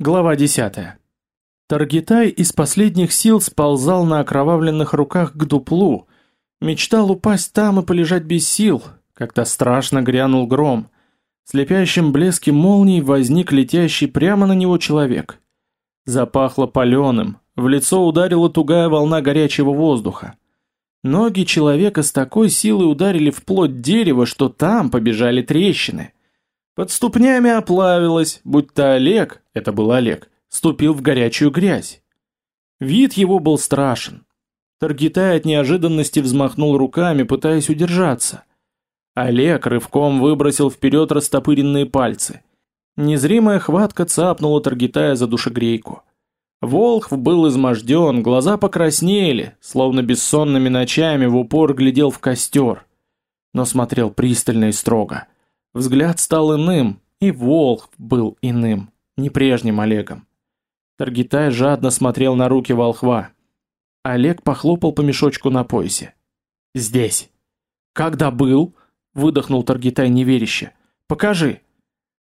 Глава 10. Таргитай из последних сил сползал на окровавленных руках к дуплу, мечтал упасть там и полежать без сил, когда страшно грянул гром. В слепящем блеске молний возник летящий прямо на него человек. Запахло паленым, в лицо ударила тугая волна горячего воздуха. Ноги человека с такой силой ударили в плоть дерева, что там побежали трещины – под ступнями оплавилось, будто Олег, это был Олег, ступил в горячую грязь. Вид его был страшен. Таргитай от неожиданности взмахнул руками, пытаясь удержаться. Олег рывком выбросил вперед растопыренные пальцы. Незримая хватка цапнула Таргитая за душегрейку. Волхв был изможден, глаза покраснели, словно бессонными ночами в упор глядел в костер, но смотрел пристально и строго. Взгляд стал иным, и Волх был иным, не прежним Олегом. Таргитай жадно смотрел на руки волхва. Олег похлопал по мешочку на поясе. «Здесь». «Когда был?» — выдохнул Таргитай неверяще. «Покажи».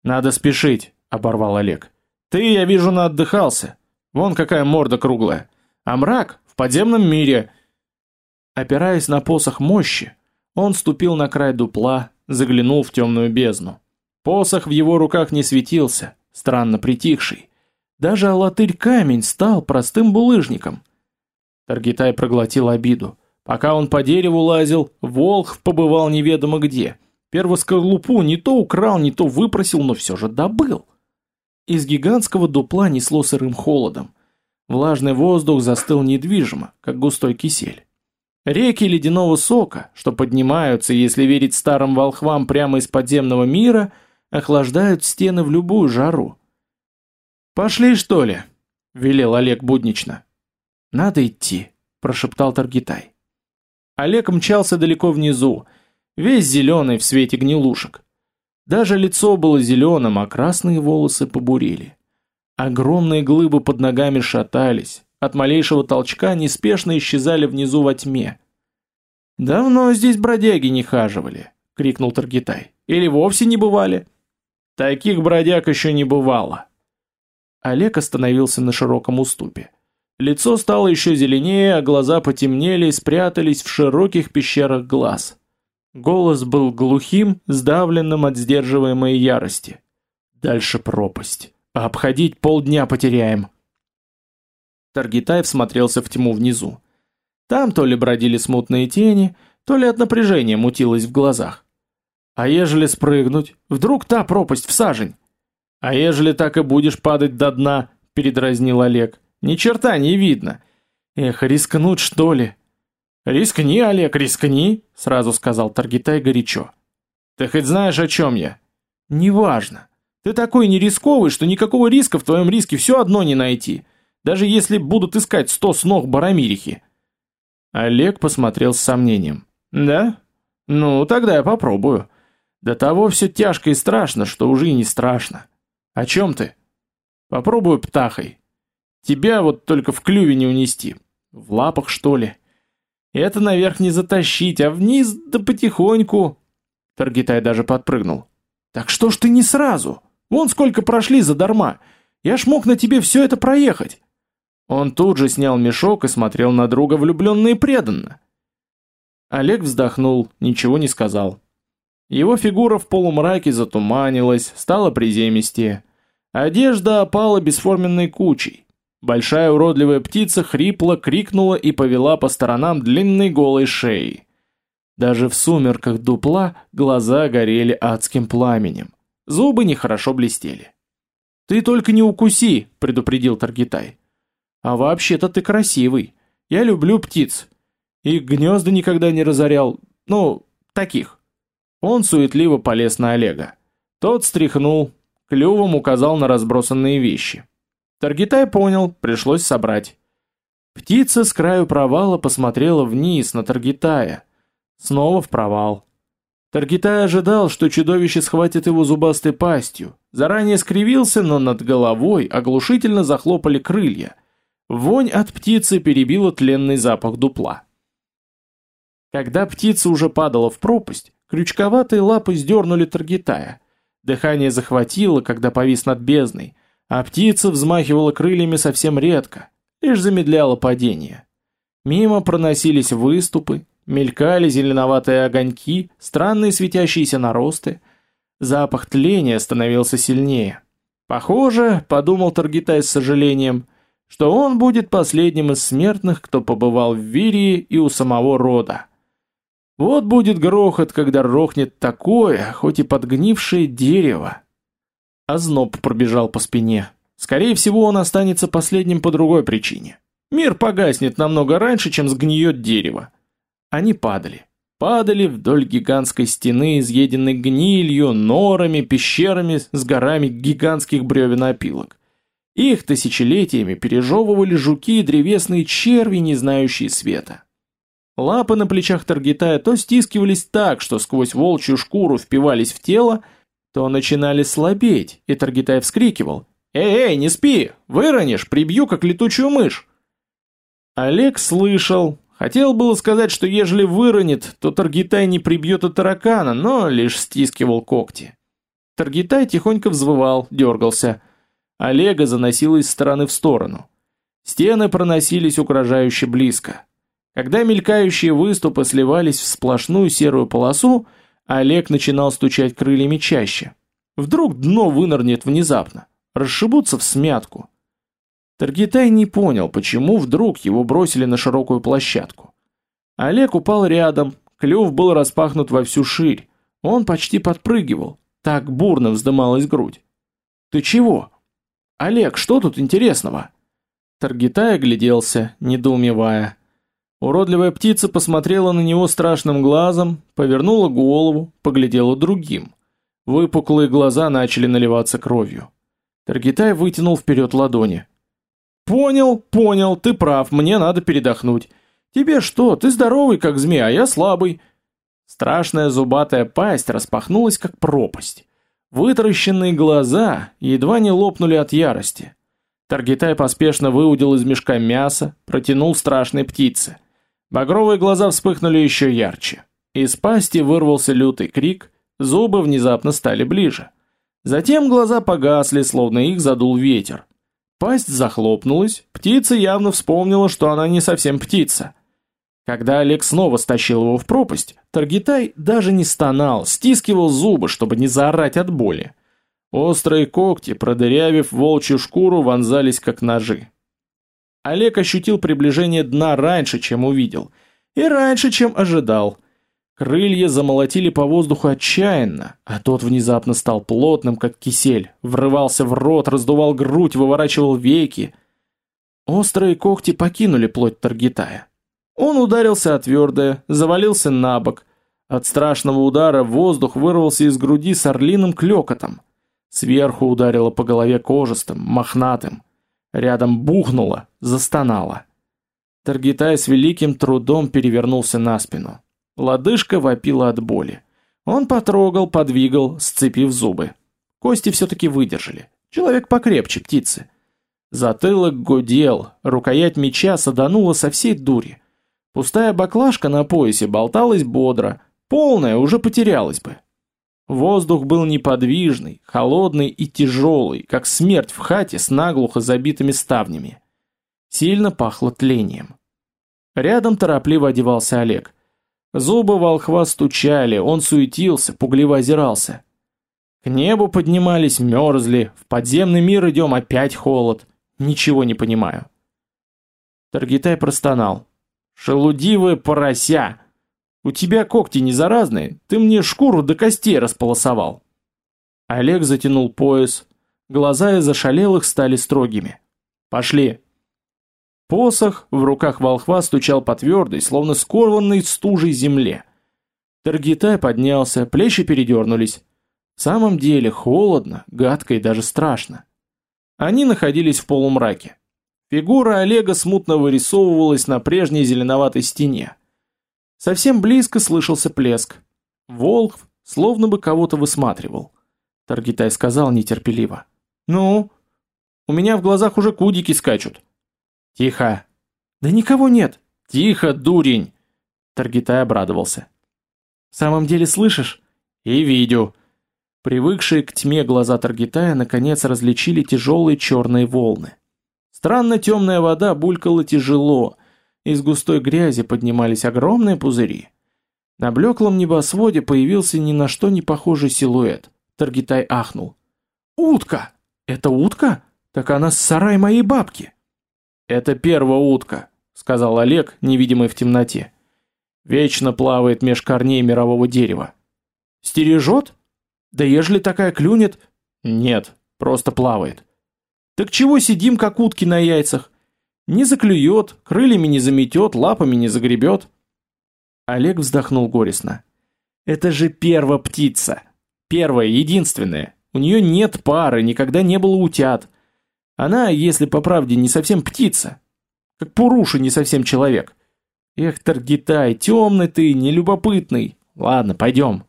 «Надо спешить», — оборвал Олег. «Ты, я вижу, наотдыхался. Вон какая морда круглая. А мрак в подземном мире». Опираясь на посох мощи, он ступил на край дупла, заглянул в темную бездну. Посох в его руках не светился, странно притихший. Даже алатырь камень стал простым булыжником. Таргитай проглотил обиду. Пока он по дереву лазил, Волхв побывал неведомо где. Первоскорлупу не то украл, не то выпросил, но все же добыл. Из гигантского дупла несло сырым холодом. Влажный воздух застыл недвижимо, как густой кисель. Реки ледяного сока, что поднимаются, если верить старым волхвам прямо из подземного мира, охлаждают стены в любую жару. «Пошли, что ли?» — велел Олег буднично. «Надо идти», — прошептал Таргитай. Олег мчался далеко внизу, весь зеленый в свете гнилушек. Даже лицо было зеленым, а красные волосы побурели. Огромные глыбы под ногами шатались, от малейшего толчка неспешно исчезали внизу во тьме. «Давно здесь бродяги не хаживали», — крикнул Таргитай. «Или вовсе не бывали?» «Таких бродяг еще не бывало». Олег остановился на широком уступе. Лицо стало еще зеленее, а глаза потемнели и спрятались в широких пещерах глаз. Голос был глухим, сдавленным от сдерживаемой ярости. «Дальше пропасть. А обходить полдня потеряем». Таргитай всмотрелся в тьму внизу. Там то ли бродили смутные тени, то ли от напряжения мутилось в глазах. А ежели спрыгнуть, вдруг та пропасть в сажень? А ежели так и будешь падать до дна, передразнил Олег. Ни черта не видно. Эх, рискнуть что ли? Рискни, Олег, рискни, сразу сказал Таргитай горячо. Ты хоть знаешь, о чем я? Неважно. Ты такой нерисковый, что никакого риска в твоем риске все одно не найти даже если будут искать сто сног Барамирихи. Олег посмотрел с сомнением. Да? Ну, тогда я попробую. До того все тяжко и страшно, что уже и не страшно. О чем ты? Попробую птахой. Тебя вот только в клюве не унести. В лапах, что ли? Это наверх не затащить, а вниз да потихоньку. Таргитай даже подпрыгнул. Так что ж ты не сразу? Вон сколько прошли задарма. Я ж мог на тебе все это проехать. Он тут же снял мешок и смотрел на друга влюбленно и преданно. Олег вздохнул, ничего не сказал. Его фигура в полумраке затуманилась, стала приземистее. Одежда опала бесформенной кучей. Большая уродливая птица хрипло крикнула и повела по сторонам длинной голой шеей. Даже в сумерках дупла глаза горели адским пламенем. Зубы нехорошо блестели. «Ты только не укуси», — предупредил Таргитай. А вообще-то ты красивый. Я люблю птиц. И гнезда никогда не разорял. Ну, таких. Он суетливо полез на Олега. Тот стряхнул, клювом указал на разбросанные вещи. Таргитай понял, пришлось собрать. Птица с краю провала посмотрела вниз на Таргитая. Снова в провал. Таргитай ожидал, что чудовище схватит его зубастой пастью. Заранее скривился, но над головой оглушительно захлопали крылья. Вонь от птицы перебила тленный запах дупла. Когда птица уже падала в пропасть, крючковатые лапы сдернули Таргитая. Дыхание захватило, когда повис над бездной, А птица взмахивала крыльями совсем редко, лишь замедляла падение. Мимо проносились выступы, мелькали зеленоватые огоньки, странные светящиеся наросты. Запах тления становился сильнее. Похоже, подумал Таргитай с сожалением, что он будет последним из смертных, кто побывал в Вирии и у самого рода. Вот будет грохот, когда рухнет такое, хоть и подгнившее дерево. Озноб пробежал по спине. Скорее всего, он останется последним по другой причине. Мир погаснет намного раньше, чем сгниет дерево. Они падали. Падали вдоль гигантской стены, изъеденной гнилью, норами, пещерами с горами гигантских бревен опилок. Их тысячелетиями пережевывали жуки и древесные черви, не знающие света. Лапы на плечах Таргитая то стискивались так, что сквозь волчью шкуру впивались в тело, то начинали слабеть, и Таргитай вскрикивал «Эй, эй, не спи! Выронишь, прибью, как летучую мышь!» Олег слышал, хотел было сказать, что ежели выронит, то Таргитай не прибьет и таракана, но лишь стискивал когти. Таргитай тихонько взвывал, дергался. Олега заносило из стороны в сторону. Стены проносились угрожающе близко. Когда мелькающие выступы сливались в сплошную серую полосу, Олег начинал стучать крыльями чаще. Вдруг дно вынырнет внезапно, расшибутся в смятку. Таргитай не понял, почему вдруг его бросили на широкую площадку. Олег упал рядом, клюв был распахнут во всю ширь. Он почти подпрыгивал, так бурно вздымалась грудь. «Ты чего?» «Олег, что тут интересного?» Таргитай огляделся, недоумевая. Уродливая птица посмотрела на него страшным глазом, повернула голову, поглядела другим. Выпуклые глаза начали наливаться кровью. Таргитай вытянул вперед ладони. «Понял, понял, ты прав, мне надо передохнуть. Тебе что, ты здоровый, как змея, а я слабый». Страшная зубатая пасть распахнулась, как пропасть. Вытаращенные глаза едва не лопнули от ярости. Таргитай поспешно выудил из мешка мясо, протянул страшной птице – Багровые глаза вспыхнули еще ярче. Из пасти вырвался лютый крик, зубы внезапно стали ближе. Затем глаза погасли, словно их задул ветер. Пасть захлопнулась, птица явно вспомнила, что она не совсем птица. Когда Олег снова стащил его в пропасть, Таргитай даже не стонал, стискивал зубы, чтобы не заорать от боли. Острые когти, продырявив волчью шкуру, вонзались как ножи. Олег ощутил приближение дна раньше, чем увидел. И раньше, чем ожидал. Крылья замолотили по воздуху отчаянно, а тот внезапно стал плотным, как кисель, врывался в рот, раздувал грудь, выворачивал веки. Острые когти покинули плоть Таргитая. Он ударился о твердое, завалился на бок. От страшного удара воздух вырвался из груди с орлиным клёкотом. Сверху ударило по голове кожистым, мохнатым. Рядом бухнуло, застонало. Таргитай с великим трудом перевернулся на спину. Лодыжка вопила от боли. Он потрогал, подвигал, сцепив зубы. Кости все-таки выдержали. Человек покрепче птицы. Затылок гудел, рукоять меча саданула со всей дури. Пустая баклажка на поясе болталась бодро, полная уже потерялась бы. Воздух был неподвижный, холодный и тяжелый, как смерть в хате с наглухо забитыми ставнями. Сильно пахло тлением. Рядом торопливо одевался Олег. Зубы волхва стучали, он суетился, пугливо озирался. К небу поднимались, мерзли, в подземный мир идем, опять холод. Ничего не понимаю. Таргитай простонал. «Шелудивая порося! У тебя когти не заразные, ты мне шкуру до костей располосовал. Олег затянул пояс, глаза из ошалелых стали строгими. Пошли. Посох в руках волхва стучал по твердой, словно скованной стужей земле. Таргитай поднялся, плечи передернулись. В самом деле холодно, гадко и даже страшно. Они находились в полумраке. Фигура Олега смутно вырисовывалась на прежней зеленоватой стене. Совсем близко слышался плеск. Волк словно бы кого-то высматривал. Таргитай сказал нетерпеливо. «Ну? У меня в глазах уже кудики скачут». «Тихо!» «Да никого нет!» «Тихо, дурень!» Таргитай обрадовался. «В самом деле слышишь?» «И видю!» Привыкшие к тьме глаза Таргитая наконец различили тяжелые черные волны. Странно темная вода булькала тяжело, из густой грязи поднимались огромные пузыри. На блеклом небосводе появился ни на что не похожий силуэт. Таргитай ахнул. «Утка! Это утка? Так она с сарай моей бабки!» «Это первая утка», — сказал Олег, невидимый в темноте. «Вечно плавает меж корней мирового дерева». «Стережет? Да ежели такая клюнет...» «Нет, просто плавает». «Так чего сидим, как утки на яйцах? Не заклюет, крыльями не заметет, лапами не загребет». Олег вздохнул горестно. «Это же первая птица. Первая, единственная. У нее нет пары, никогда не было утят. Она, если по правде, не совсем птица. Как Пуруша не совсем человек. Эх, Таргитай, темный ты, нелюбопытный. Ладно, пойдем.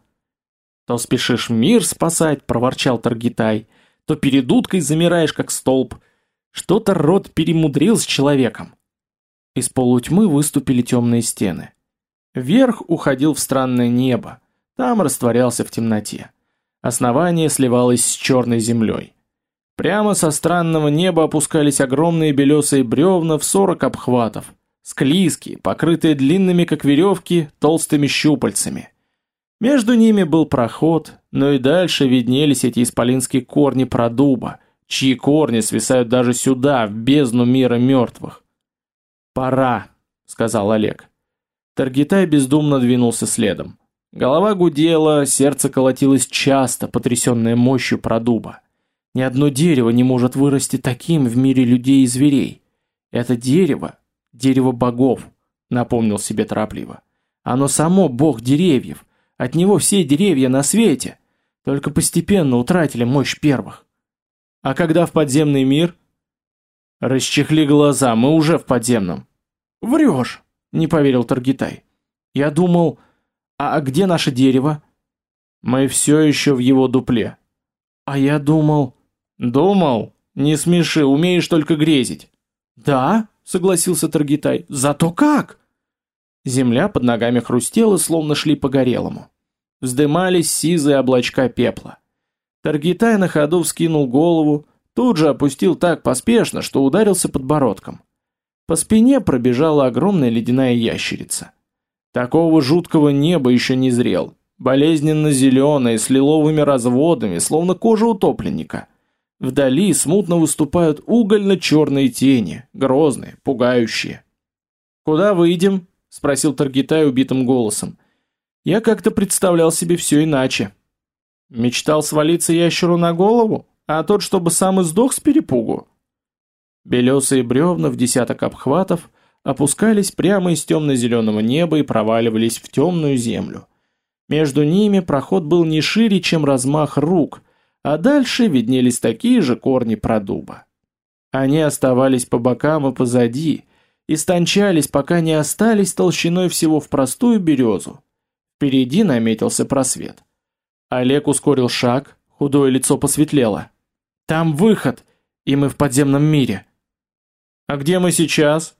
То спешишь мир спасать, проворчал Таргитай, то перед уткой замираешь, как столб. Что-то род перемудрил с человеком. Из полутьмы выступили темные стены. Вверх уходил в странное небо, там растворялся в темноте. Основание сливалось с черной землей. Прямо со странного неба опускались огромные белесые бревна в сорок обхватов, склизкие, покрытые длинными, как веревки, толстыми щупальцами. Между ними был проход, но и дальше виднелись эти исполинские корни продуба, чьи корни свисают даже сюда, в бездну мира мертвых. «Пора», — сказал Олег. Таргитай бездумно двинулся следом. Голова гудела, сердце колотилось часто, потрясенное мощью продуба. Ни одно дерево не может вырасти таким в мире людей и зверей. Это дерево, дерево богов, напомнил себе торопливо. Оно само бог деревьев. От него все деревья на свете, только постепенно утратили мощь первых. А когда в подземный мир? Расчехли глаза, мы уже в подземном. Врешь, не поверил Таргитай. Я думал, а где наше дерево? Мы все еще в его дупле. А я думал... «Думал? Не смеши, умеешь только грезить». «Да», — согласился Таргитай, — «зато как?» Земля под ногами хрустела, словно шли по горелому. Вздымались сизые облачка пепла. Таргитай на ходу вскинул голову, тут же опустил так поспешно, что ударился подбородком. По спине пробежала огромная ледяная ящерица. Такого жуткого неба еще не зрел, болезненно зеленое, с лиловыми разводами, словно кожа утопленника. Вдали смутно выступают угольно-черные тени, грозные, пугающие. «Куда выйдем?» — спросил Таргитай убитым голосом. «Я как-то представлял себе все иначе. Мечтал свалиться ящеру на голову, а тот, чтобы сам и сдох с перепугу?» Белесые бревна в десяток обхватов опускались прямо из темно-зеленого неба и проваливались в темную землю. Между ними проход был не шире, чем размах рук — а дальше виднелись такие же корни продуба. Они оставались по бокам и позади, истончались, пока не остались толщиной всего в простую березу. Впереди наметился просвет. Олег ускорил шаг, худое лицо посветлело. «Там выход, и мы в подземном мире». «А где мы сейчас?»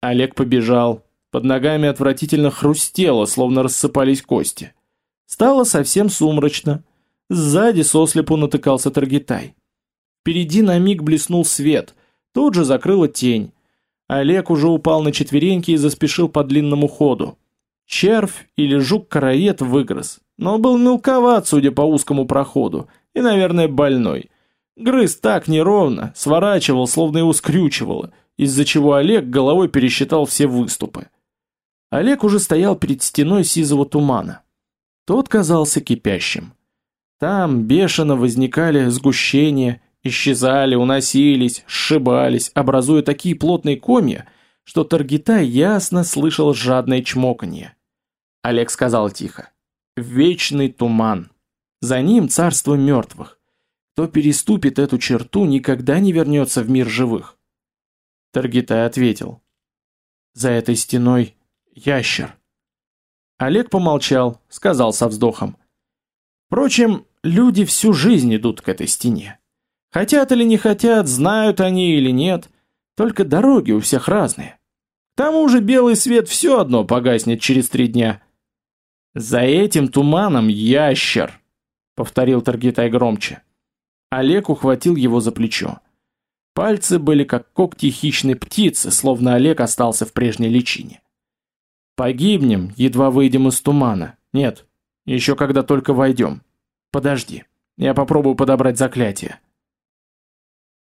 Олег побежал. Под ногами отвратительно хрустело, словно рассыпались кости. Стало совсем сумрачно. Сзади сослепу натыкался Таргитай. Впереди на миг блеснул свет, тут же закрыла тень. Олег уже упал на четвереньки и заспешил по длинному ходу. Червь или жук-караед выгрыз, но был мелковат, судя по узкому проходу, и, наверное, больной. Грыз так неровно, сворачивал, словно его скрючивало, из-за чего Олег головой пересчитал все выступы. Олег уже стоял перед стеной сизого тумана. Тот казался кипящим. Там бешено возникали сгущения, исчезали, уносились, сшибались, образуя такие плотные комья, что Таргитай ясно слышал жадное чмоканье. Олег сказал тихо. «Вечный туман. За ним царство мертвых. Кто переступит эту черту, никогда не вернется в мир живых». Таргитай ответил. «За этой стеной ящер». Олег помолчал, сказал со вздохом. Впрочем, люди всю жизнь идут к этой стене. Хотят или не хотят, знают они или нет, только дороги у всех разные. К тому же белый свет все одно погаснет через три дня. За этим туманом ящер. повторил Таргитай громче. Олег ухватил его за плечо. Пальцы были как когти хищной птицы, словно Олег остался в прежней личине. Погибнем, едва выйдем из тумана. Нет, еще когда только войдем. Подожди, я попробую подобрать заклятие.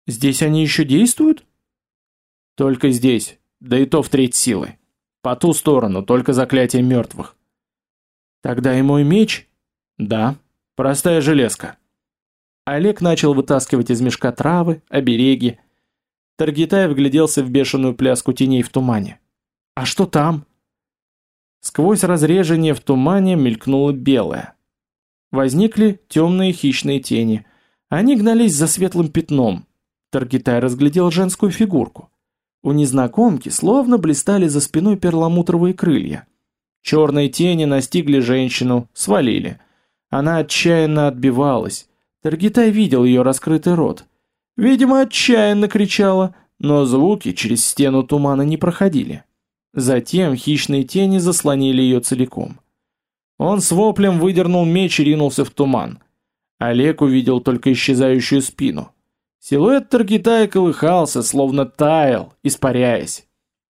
Здесь они еще действуют? Только здесь, да и то в треть силы. По ту сторону, только заклятие мертвых. Тогда и мой меч? Да, простая железка. Олег начал вытаскивать из мешка травы, обереги. Таргитай вгляделся в бешеную пляску теней в тумане. «А что там?» Сквозь разрежение в тумане мелькнуло белое. Возникли темные хищные тени. Они гнались за светлым пятном. Таргитай разглядел женскую фигурку. У незнакомки словно блистали за спиной перламутровые крылья. Черные тени настигли женщину, свалили. Она отчаянно отбивалась, Таргитай видел ее раскрытый рот. Видимо, отчаянно кричала, но звуки через стену тумана не проходили. Затем хищные тени заслонили ее целиком. Он с воплем выдернул меч и ринулся в туман. Олег увидел только исчезающую спину. Силуэт Таргитая колыхался, словно таял, испаряясь.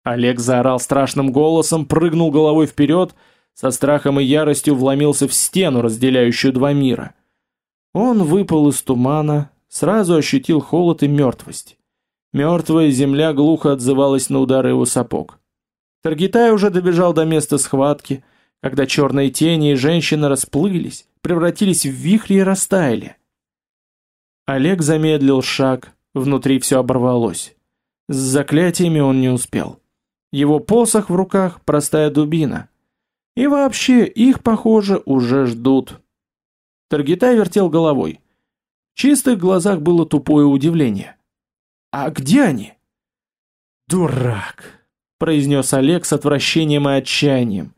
Олег заорал страшным голосом, прыгнул головой вперед, со страхом и яростью вломился в стену, разделяющую два мира. Он выпал из тумана, сразу ощутил холод и мертвость. Мертвая земля глухо отзывалась на удары его сапог. Таргитай уже добежал до места схватки, когда черные тени и женщина расплылись, превратились в вихри и растаяли. Олег замедлил шаг, внутри все оборвалось. С заклятиями он не успел. Его посох в руках – простая дубина. И вообще, их, похоже, уже ждут. Таргитай вертел головой. В чистых глазах было тупое удивление. «А где они?» «Дурак!» – произнес Олег с отвращением и отчаянием.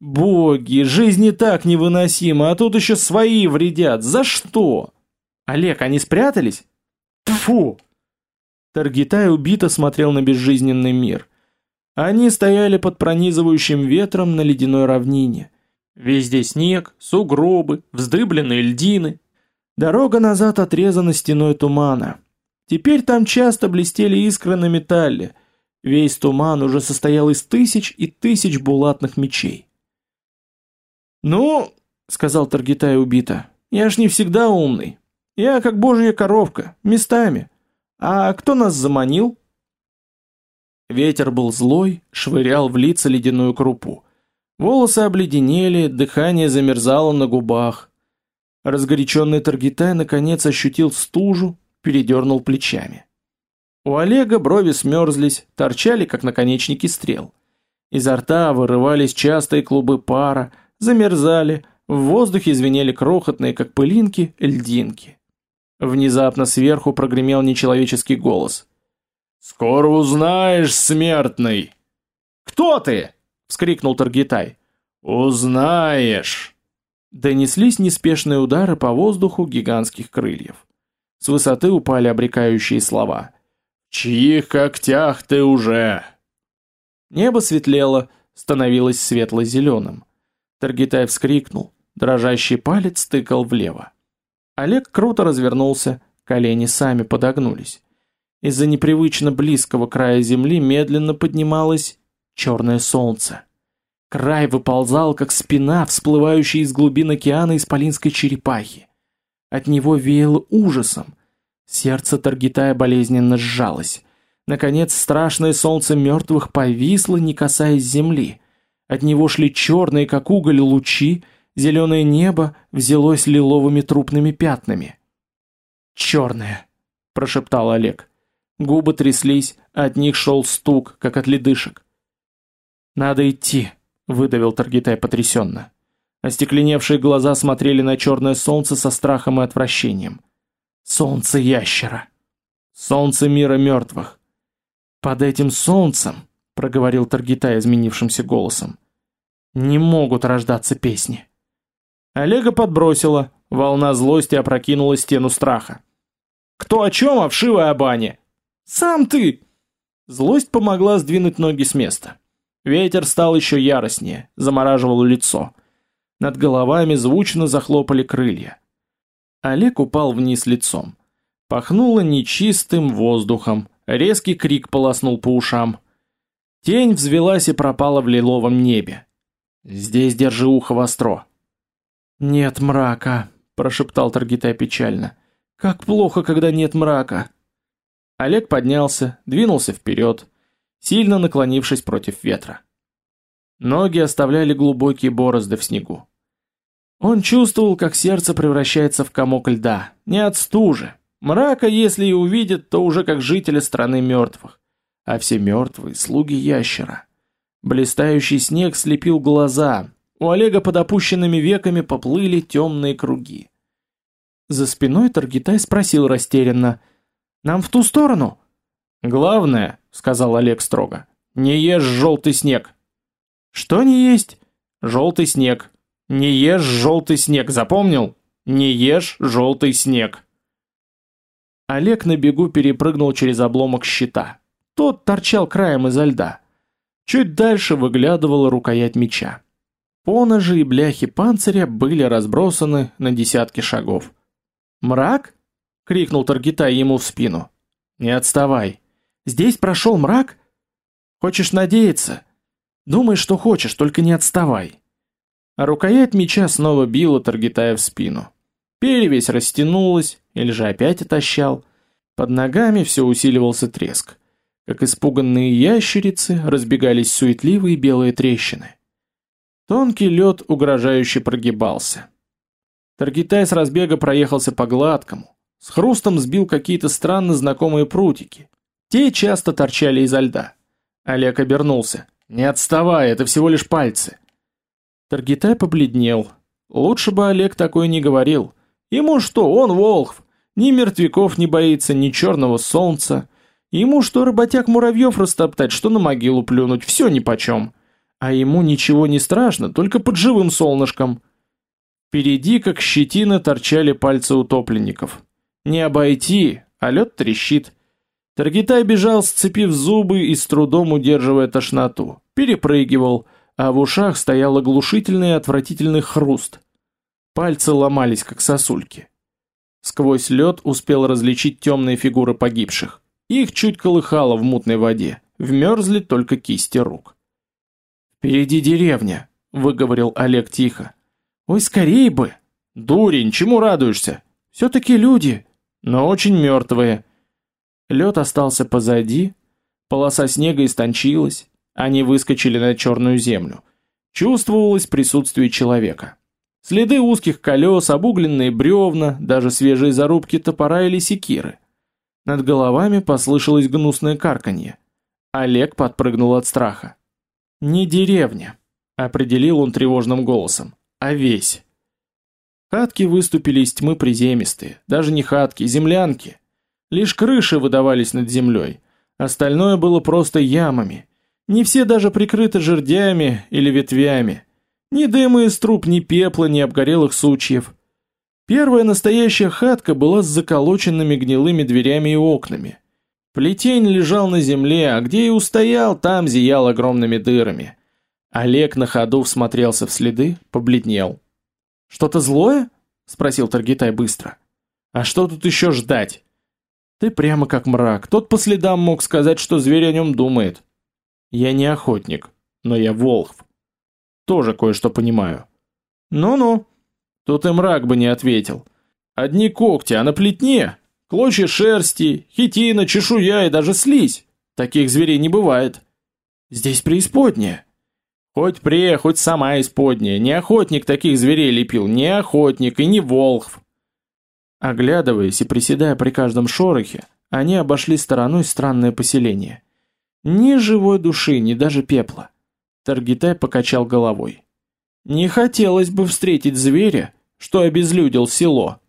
«Боги, жизнь не так невыносима, а тут еще свои вредят. За что?» «Олег, они спрятались?» Тфу! Таргитай убито смотрел на безжизненный мир. Они стояли под пронизывающим ветром на ледяной равнине. Везде снег, сугробы, вздыбленные льдины. Дорога назад отрезана стеной тумана. Теперь там часто блестели искры на металле. Весь туман уже состоял из тысяч и тысяч булатных мечей. «Ну, — сказал Таргитай убито, — я ж не всегда умный. Я как божья коровка, местами. А кто нас заманил?» Ветер был злой, швырял в лица ледяную крупу. Волосы обледенели, дыхание замерзало на губах. Разгоряченный Таргитай наконец ощутил стужу, передернул плечами. У Олега брови смерзлись, торчали, как наконечники стрел. Изо рта вырывались частые клубы пара, замерзали, в воздухе звенели крохотные, как пылинки, льдинки. Внезапно сверху прогремел нечеловеческий голос. «Скоро узнаешь, смертный!» «Кто ты?» вскрикнул Таргитай. Узнаешь. Донеслись неспешные удары по воздуху гигантских крыльев. С высоты упали обрекающие слова. Чьих когтях ты уже? Небо светлело, становилось светло-зеленым. Таргитай вскрикнул, дрожащий палец тыкал влево. Олег круто развернулся, колени сами подогнулись. Из-за непривычно близкого края земли медленно поднималось черное солнце. Край выползал, как спина, всплывающая из глубин океана исполинской черепахи. От него веяло ужасом. Сердце Таргитая болезненно сжалось. Наконец страшное солнце мертвых повисло, не касаясь земли. От него шли черные, как уголь, лучи, зеленое небо взялось лиловыми трупными пятнами. «Черное!» – прошептал Олег. Губы тряслись, от них шел стук, как от ледышек. «Надо идти», — выдавил Таргитай потрясенно. Остекленевшие глаза смотрели на черное солнце со страхом и отвращением. Солнце ящера. Солнце мира мертвых. Под этим солнцем, проговорил Таргитай изменившимся голосом, не могут рождаться песни. Олега подбросило, волна злости опрокинула стену страха. «Кто о чем, а вшивая о бане?» «Сам ты!» Злость помогла сдвинуть ноги с места. Ветер стал еще яростнее, замораживал лицо. Над головами звучно захлопали крылья. Олег упал вниз лицом. Пахнуло нечистым воздухом, резкий крик полоснул по ушам. Тень взвелась и пропала в лиловом небе. «Здесь держи ухо востро». «Нет мрака», — прошептал Таргитай печально. «Как плохо, когда нет мрака». Олег поднялся, двинулся вперед, сильно наклонившись против ветра. Ноги оставляли глубокие борозды в снегу. Он чувствовал, как сердце превращается в комок льда. Не от стужи. Мрака, если и увидит, то уже как жители страны мертвых. А все мертвые — слуги ящера. Блистающий снег слепил глаза. У Олега под опущенными веками поплыли темные круги. За спиной Таргитай спросил растерянно. «Нам в ту сторону?» «Главное», — сказал Олег строго, — «не ешь желтый снег». «Что не есть?» «Желтый снег», не ешь желтый снег, запомнил? Не ешь желтый снег. Олег на бегу перепрыгнул через обломок щита. Тот торчал краем изо льда. Чуть дальше выглядывала рукоять меча. Поножи и бляхи панциря были разбросаны на десятки шагов. «Мрак?» — крикнул Таргитай ему в спину. «Не отставай. Здесь прошел мрак? Хочешь надеяться? Думай, что хочешь, только не отставай». А рукоять меча снова била Таргитая в спину. Перевесь растянулась, или же опять отощал. Под ногами все усиливался треск. Как испуганные ящерицы разбегались суетливые белые трещины. Тонкий лед угрожающе прогибался. Таргитай с разбега проехался по гладкому, с хрустом сбил какие-то странно знакомые прутики. Те часто торчали изо льда. Олег обернулся. «Не отставай, это всего лишь пальцы». Таргитай побледнел. Лучше бы Олег такой не говорил. Ему что, он волхв. Ни мертвяков не боится, ни черного солнца. Ему что работяг муравьев растоптать, что на могилу плюнуть, все нипочем. А ему ничего не страшно, только под живым солнышком. Впереди, как щетина, торчали пальцы утопленников. Не обойти, а лед трещит. Таргитай бежал, сцепив зубы и с трудом удерживая тошноту. Перепрыгивал – а в ушах стоял оглушительный отвратительный хруст. Пальцы ломались, как сосульки. Сквозь лед успел различить темные фигуры погибших. Их чуть колыхало в мутной воде, вмерзли только кисти рук. «Впереди деревня», — выговорил Олег тихо. «Ой, скорее бы!» «Дурень, чему радуешься?» «Все-таки люди, но очень мертвые». Лед остался позади, полоса снега истончилась, они выскочили на черную землю. Чувствовалось присутствие человека. Следы узких колес, обугленные бревна, даже свежие зарубки топора или секиры. Над головами послышалось гнусное карканье. Олег подпрыгнул от страха. «Не деревня», — определил он тревожным голосом, — «а весь». Хатки выступили из тьмы приземистые, даже не хатки, землянки. Лишь крыши выдавались над землей, остальное было просто ямами, не все даже прикрыты жердями или ветвями. Ни дыма из труб, ни пепла, ни обгорелых сучьев. Первая настоящая хатка была с заколоченными гнилыми дверями и окнами. Плетень лежал на земле, а где и устоял, там зиял огромными дырами. Олег на ходу всмотрелся в следы, побледнел. «Что-то злое?» — спросил Таргитай быстро. «А что тут еще ждать?» «Ты прямо как мрак. Тот по следам мог сказать, что зверь о нем думает». Я не охотник, но я волхв. Тоже кое-что понимаю. Ну-ну. Тут и мрак бы не ответил. Одни когти, а на плетне клочья шерсти, хитина, чешуя и даже слизь. Таких зверей не бывает. Здесь преисподняя. Хоть пре, хоть сама исподняя. Не охотник таких зверей лепил, не охотник и не волхв. Оглядываясь и приседая при каждом шорохе, они обошли стороной странное поселение. Ни живой души, ни даже пепла. Таргитай покачал головой. Не хотелось бы встретить зверя, что обезлюдил село.